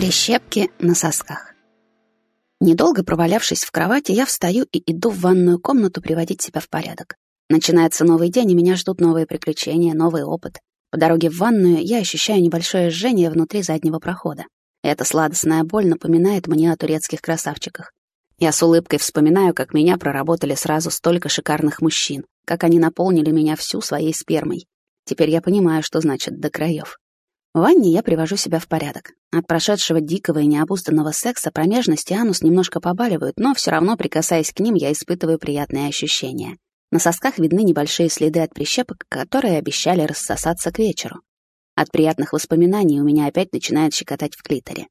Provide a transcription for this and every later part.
Прищепки на сосках. Недолго провалявшись в кровати, я встаю и иду в ванную комнату приводить себя в порядок. Начинается новый день, и меня ждут новые приключения, новый опыт. По дороге в ванную я ощущаю небольшое жжение внутри заднего прохода. Эта сладостная боль напоминает мне о турецких красавчиках. Я с улыбкой вспоминаю, как меня проработали сразу столько шикарных мужчин, как они наполнили меня всю своей спермой. Теперь я понимаю, что значит «до краев». В ванне я привожу себя в порядок. От прошедшего дикого и необузданного секса промежность и анус немножко побаливают, но все равно, прикасаясь к ним, я испытываю приятные ощущения. На сосках видны небольшие следы от прищепок, которые обещали рассосаться к вечеру. От приятных воспоминаний у меня опять начинает щекотать в клиторе.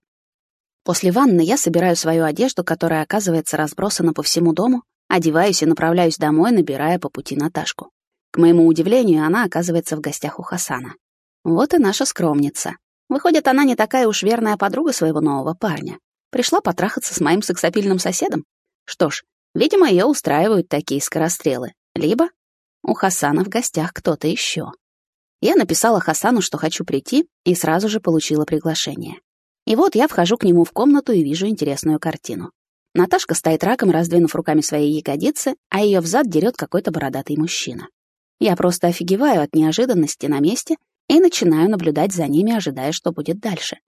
После ванны я собираю свою одежду, которая оказывается разбросана по всему дому, одеваюсь и направляюсь домой, набирая по пути Наташку. К моему удивлению, она оказывается в гостях у Хасана. Вот и наша скромница. Выходит, она не такая уж верная подруга своего нового парня. Пришла потрахаться с моим сексапильным соседом? Что ж, видимо, ее устраивают такие скорострелы. Либо у Хасана в гостях кто-то еще. Я написала Хасану, что хочу прийти, и сразу же получила приглашение. И вот я вхожу к нему в комнату и вижу интересную картину. Наташка стоит раком, раздвинув руками свои ягодицы, а ее взад дерет какой-то бородатый мужчина. Я просто офигеваю от неожиданности на месте и начинаю наблюдать за ними, ожидая, что будет дальше.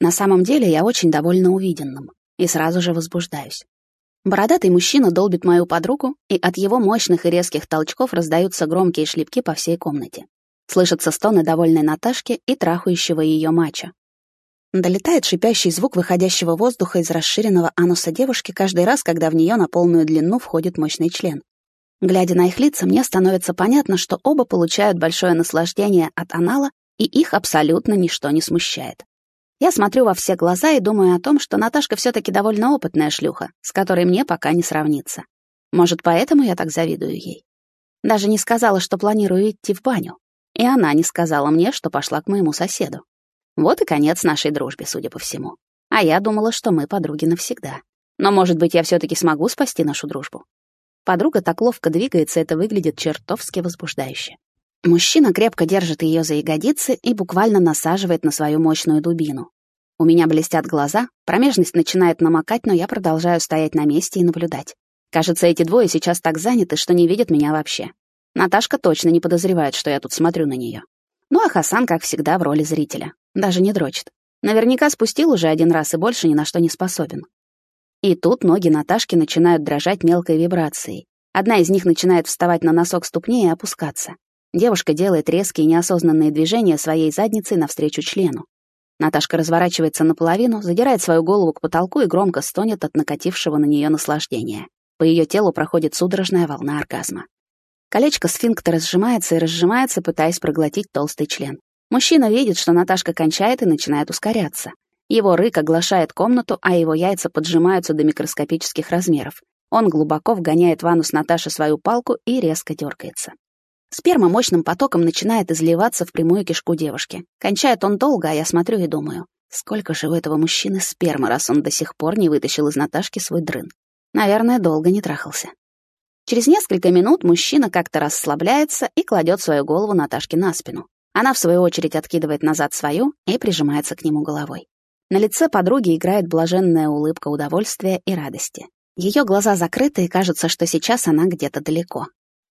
На самом деле я очень довольна увиденным и сразу же возбуждаюсь. Бородатый мужчина долбит мою подругу, и от его мощных и резких толчков раздаются громкие шлепки по всей комнате. Слышатся стоны довольной Наташки и трахающего ее мача. Долетает шипящий звук выходящего воздуха из расширенного ануса девушки каждый раз, когда в нее на полную длину входит мощный член. Глядя на их лица, мне становится понятно, что оба получают большое наслаждение от анала, и их абсолютно ничто не смущает. Я смотрю во все глаза и думаю о том, что Наташка все таки довольно опытная шлюха, с которой мне пока не сравнится. Может, поэтому я так завидую ей. Даже не сказала, что планирую идти в баню. И она не сказала мне, что пошла к моему соседу. Вот и конец нашей дружбе, судя по всему. А я думала, что мы подруги навсегда. Но, может быть, я все таки смогу спасти нашу дружбу. Подруга так ловко двигается, это выглядит чертовски возбуждающе. Мужчина крепко держит ее за ягодицы и буквально насаживает на свою мощную дубину. У меня блестят глаза, промежность начинает намокать, но я продолжаю стоять на месте и наблюдать. Кажется, эти двое сейчас так заняты, что не видят меня вообще. Наташка точно не подозревает, что я тут смотрю на нее. Ну а Хасан, как всегда, в роли зрителя. Даже не дрочит. Наверняка спустил уже один раз и больше ни на что не способен. И тут ноги Наташки начинают дрожать мелкой вибрацией. Одна из них начинает вставать на носок ступни и опускаться. Девушка делает резкие неосознанные движения своей задницей навстречу члену. Наташка разворачивается наполовину, задирает свою голову к потолку и громко стонет от накатившего на нее наслаждения. По ее телу проходит судорожная волна оргазма. Колечко сфинктера сжимается и разжимается, пытаясь проглотить толстый член. Мужчина видит, что Наташка кончает и начинает ускоряться. Его рык оглашает комнату, а его яйца поджимаются до микроскопических размеров. Он глубоко вгоняет в анус Наташи свою палку и резко дергается. Сперма мощным потоком начинает изливаться в прямую кишку девушки. Кончает он долго, а я смотрю и думаю, сколько же у этого мужчины спермы, раз он до сих пор не вытащил из Наташки свой дрын. Наверное, долго не трахался. Через несколько минут мужчина как-то расслабляется и кладет свою голову Наташке на спину. Она, в свою очередь, откидывает назад свою и прижимается к нему головой. На лице подруги играет блаженная улыбка удовольствия и радости. Ее глаза закрыты, и кажется, что сейчас она где-то далеко.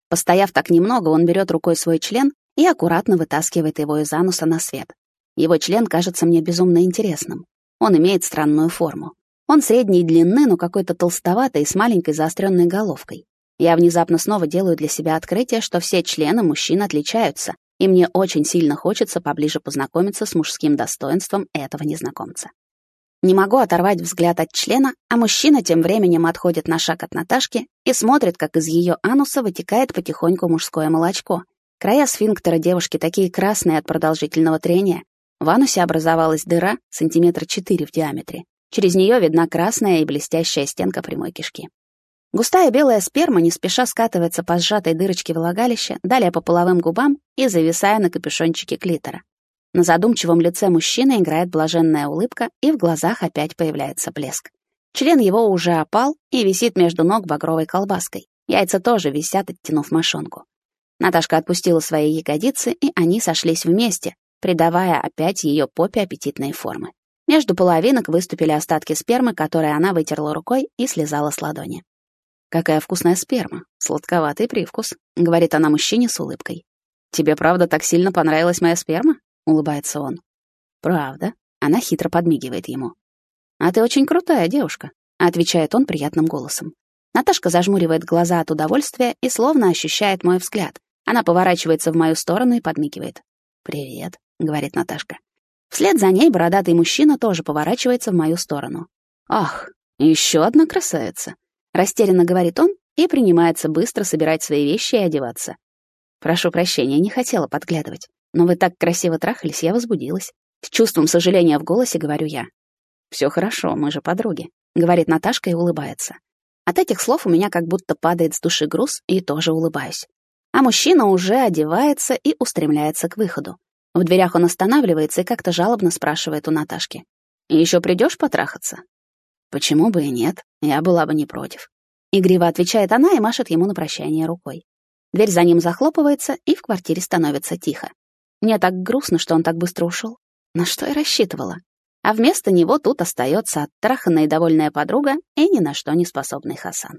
Постояв так немного, он берет рукой свой член и аккуратно вытаскивает его из ануса на свет. Его член кажется мне безумно интересным. Он имеет странную форму. Он средней длины, но какой-то толстоватый и с маленькой заостренной головкой. Я внезапно снова делаю для себя открытие, что все члены мужчин отличаются, и мне очень сильно хочется поближе познакомиться с мужским достоинством этого незнакомца. Не могу оторвать взгляд от члена, а мужчина тем временем отходит на шаг от Наташки и смотрит, как из ее ануса вытекает потихоньку мужское молочко. Края сфинктера девушки такие красные от продолжительного трения. В анусе образовалась дыра сантиметра четыре в диаметре. Через нее видна красная и блестящая стенка прямой кишки. Густая белая сперма не спеша скатывается по сжатой дырочке влагалища, далее по половым губам и зависая на капюшончике клитора. На задумчивом лице мужчины играет блаженная улыбка, и в глазах опять появляется блеск. Член его уже опал и висит между ног багровой колбаской. Яйца тоже висят, оттянув мошонку. Наташка отпустила свои ягодицы, и они сошлись вместе, придавая опять ее попе аппетитные формы. Между половинок выступили остатки спермы, которые она вытерла рукой и слезала с ладони. «Какая вкусная сперма, сладковатый привкус», — говорит она мужчине с улыбкой. «Тебе правда так сильно понравилась моя сперма?» — улыбается он. «Правда». Она хитро подмигивает ему. «А ты очень крутая девушка», — отвечает он приятным голосом. Наташка зажмуривает глаза от удовольствия и словно ощущает мой взгляд. Она поворачивается в мою сторону и подмигивает. «Привет», — говорит Наташка. Вслед за ней бородатый мужчина тоже поворачивается в мою сторону. «Ах, еще одна красавица», — растерянно говорит он и принимается быстро собирать свои вещи и одеваться. «Прошу прощения, не хотела подглядывать, но вы так красиво трахались, я возбудилась. С чувством сожаления в голосе говорю я. «Все хорошо, мы же подруги», — говорит Наташка и улыбается. От этих слов у меня как будто падает с души груз, и тоже улыбаюсь. А мужчина уже одевается и устремляется к выходу. В дверях он останавливается и как-то жалобно спрашивает у Наташки. «Еще придешь потрахаться?» «Почему бы и нет? Я была бы не против». Игриво отвечает она и машет ему на прощание рукой. Дверь за ним захлопывается, и в квартире становится тихо. Мне так грустно, что он так быстро ушел. На что я рассчитывала? А вместо него тут остается оттраханная и довольная подруга и ни на что не способный Хасан.